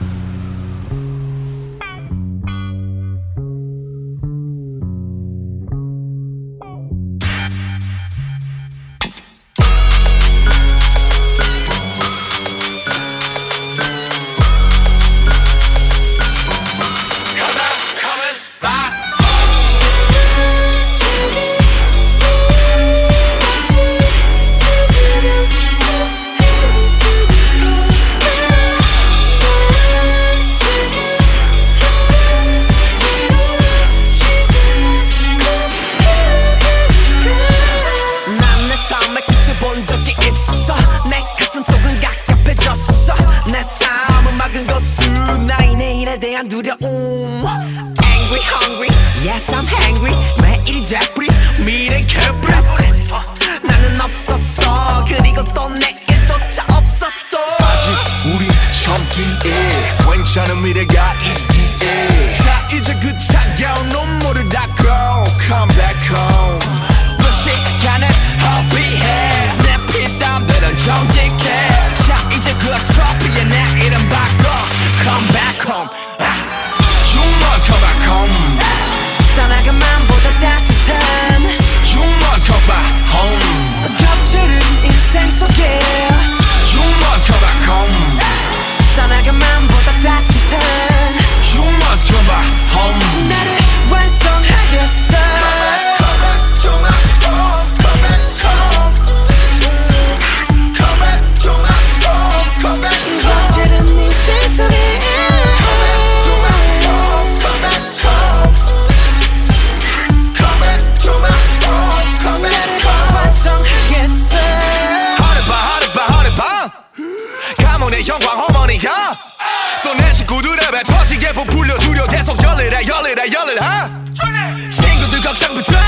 Mm-hmm. 내 안두려 움 Angry, hungry, yes I'm hangry. 매일이 잭프리 미래 개뿔 나는 없었어 계속 열일해 열일해 열일해 친구들 걱정 붙여.